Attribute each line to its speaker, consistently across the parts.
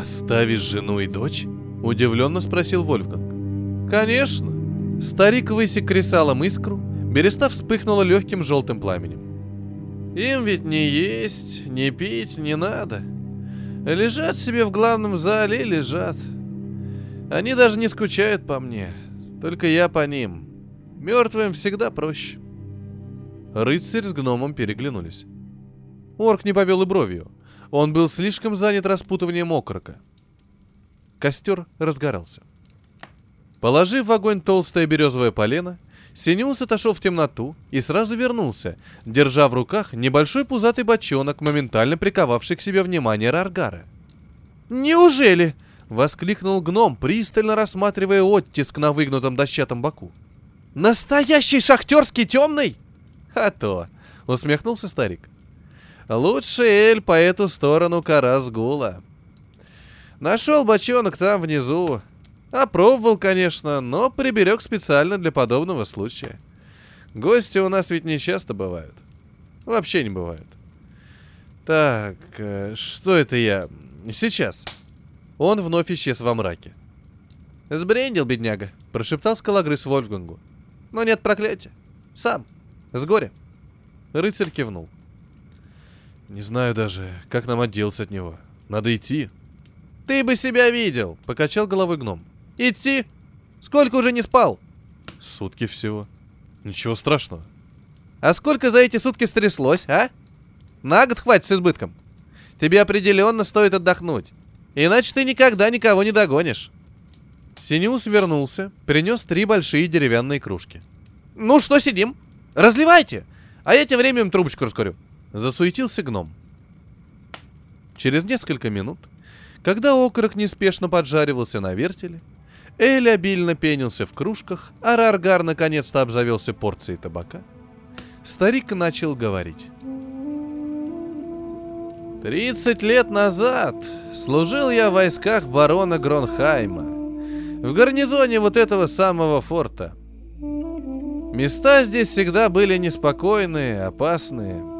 Speaker 1: «Оставишь жену и дочь?» — удивленно спросил Вольфганг. «Конечно!» Старик высек кресалом искру, береста вспыхнула легким желтым пламенем. «Им ведь не есть, не пить не надо. Лежат себе в главном зале и лежат. Они даже не скучают по мне, только я по ним. Мертвым всегда проще». Рыцарь с гномом переглянулись. Орк не повел и бровью. Он был слишком занят распутыванием окрока. Костер разгорался. Положив в огонь толстое березовое полено, Синеус отошел в темноту и сразу вернулся, держа в руках небольшой пузатый бочонок, моментально приковавший к себе внимание Раргара. «Неужели?» — воскликнул гном, пристально рассматривая оттиск на выгнутом дощатом боку. «Настоящий шахтерский темный?» «А то!» — усмехнулся старик. «Лучший эль по эту сторону Карасгула. Нашел бочонок там внизу. Опробовал, конечно, но приберег специально для подобного случая. Гости у нас ведь не часто бывают. Вообще не бывают. Так, э, что это я? Сейчас». Он вновь исчез во мраке. «Сбрендил, бедняга», — прошептал скалогрыз Вольфгангу. «Но нет проклятия. Сам. С горя. Рыцарь кивнул. Не знаю даже, как нам отделаться от него. Надо идти. Ты бы себя видел, покачал головой гном. Идти? Сколько уже не спал? Сутки всего. Ничего страшного. А сколько за эти сутки стряслось, а? На год хватит с избытком. Тебе определенно стоит отдохнуть. Иначе ты никогда никого не догонишь. Синеус вернулся, принес три большие деревянные кружки. «Ну что сидим? Разливайте! А я тем временем трубочку раскурю. Засуетился гном. Через несколько минут, когда окорок неспешно поджаривался на вертеле, Эль обильно пенился в кружках, а Раргар наконец-то обзавелся порцией табака, старик начал говорить. «Тридцать лет назад служил я в войсках барона Гронхайма, в гарнизоне вот этого самого форта — Места здесь всегда были неспокойные, опасные.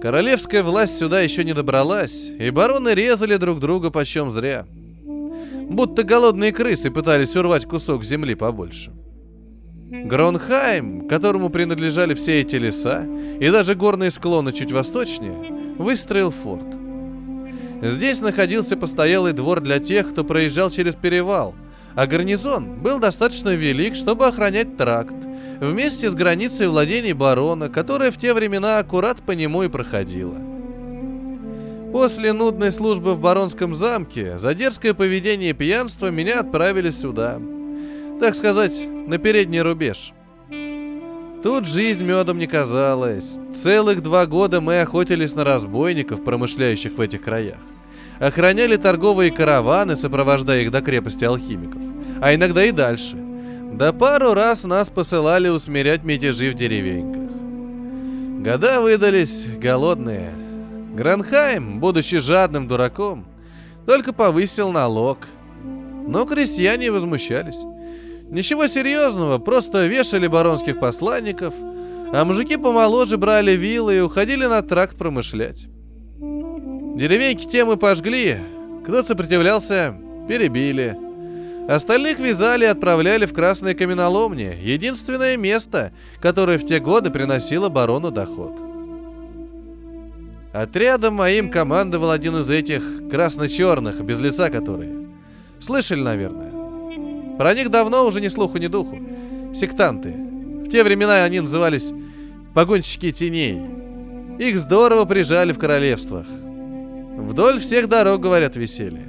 Speaker 1: Королевская власть сюда еще не добралась, и бароны резали друг друга почем зря. Будто голодные крысы пытались урвать кусок земли побольше. Гронхайм, которому принадлежали все эти леса, и даже горные склоны чуть восточнее, выстроил форт. Здесь находился постоялый двор для тех, кто проезжал через перевал, а гарнизон был достаточно велик, чтобы охранять тракт, вместе с границей владений барона, которая в те времена аккурат по нему и проходила. После нудной службы в баронском замке за дерзкое поведение и пьянство меня отправили сюда. Так сказать, на передний рубеж. Тут жизнь медом не казалась. Целых два года мы охотились на разбойников, промышляющих в этих краях. Охраняли торговые караваны, сопровождая их до крепости алхимиков. А иногда и дальше – да пару раз нас посылали усмирять мятежи в деревеньках. Года выдались голодные. Гранхайм, будучи жадным дураком, только повысил налог. Но крестьяне возмущались. Ничего серьезного, просто вешали баронских посланников, а мужики помоложе брали вилы и уходили на тракт промышлять. Деревеньки тем и пожгли, кто сопротивлялся, перебили – Остальных вязали и отправляли в красные каменоломни, единственное место, которое в те годы приносило барону доход. Отрядом моим командовал один из этих красно-черных, без лица которые. Слышали, наверное. Про них давно уже ни слуху, ни духу. Сектанты. В те времена они назывались погонщики теней. Их здорово прижали в королевствах. Вдоль всех дорог, говорят, висели.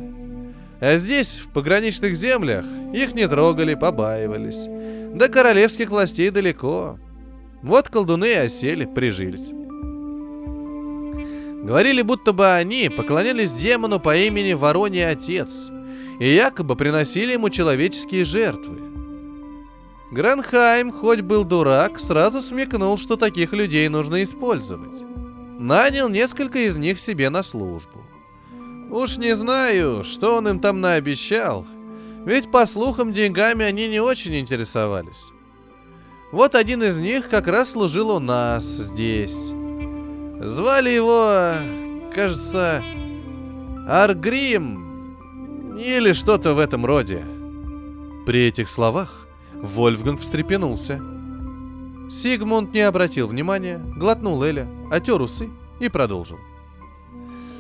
Speaker 1: А здесь, в пограничных землях, их не трогали, побаивались. До королевских властей далеко. Вот колдуны и осели, прижились. Говорили, будто бы они поклонялись демону по имени Вороний Отец и якобы приносили ему человеческие жертвы. Гранхайм, хоть был дурак, сразу смекнул, что таких людей нужно использовать. Нанял несколько из них себе на службу. Уж не знаю, что он им там наобещал, ведь, по слухам, деньгами они не очень интересовались. Вот один из них как раз служил у нас здесь. Звали его, кажется, Аргрим. Или что-то в этом роде. При этих словах Вольфганг встрепенулся. Сигмунд не обратил внимания, глотнул Эля, отер усы и продолжил.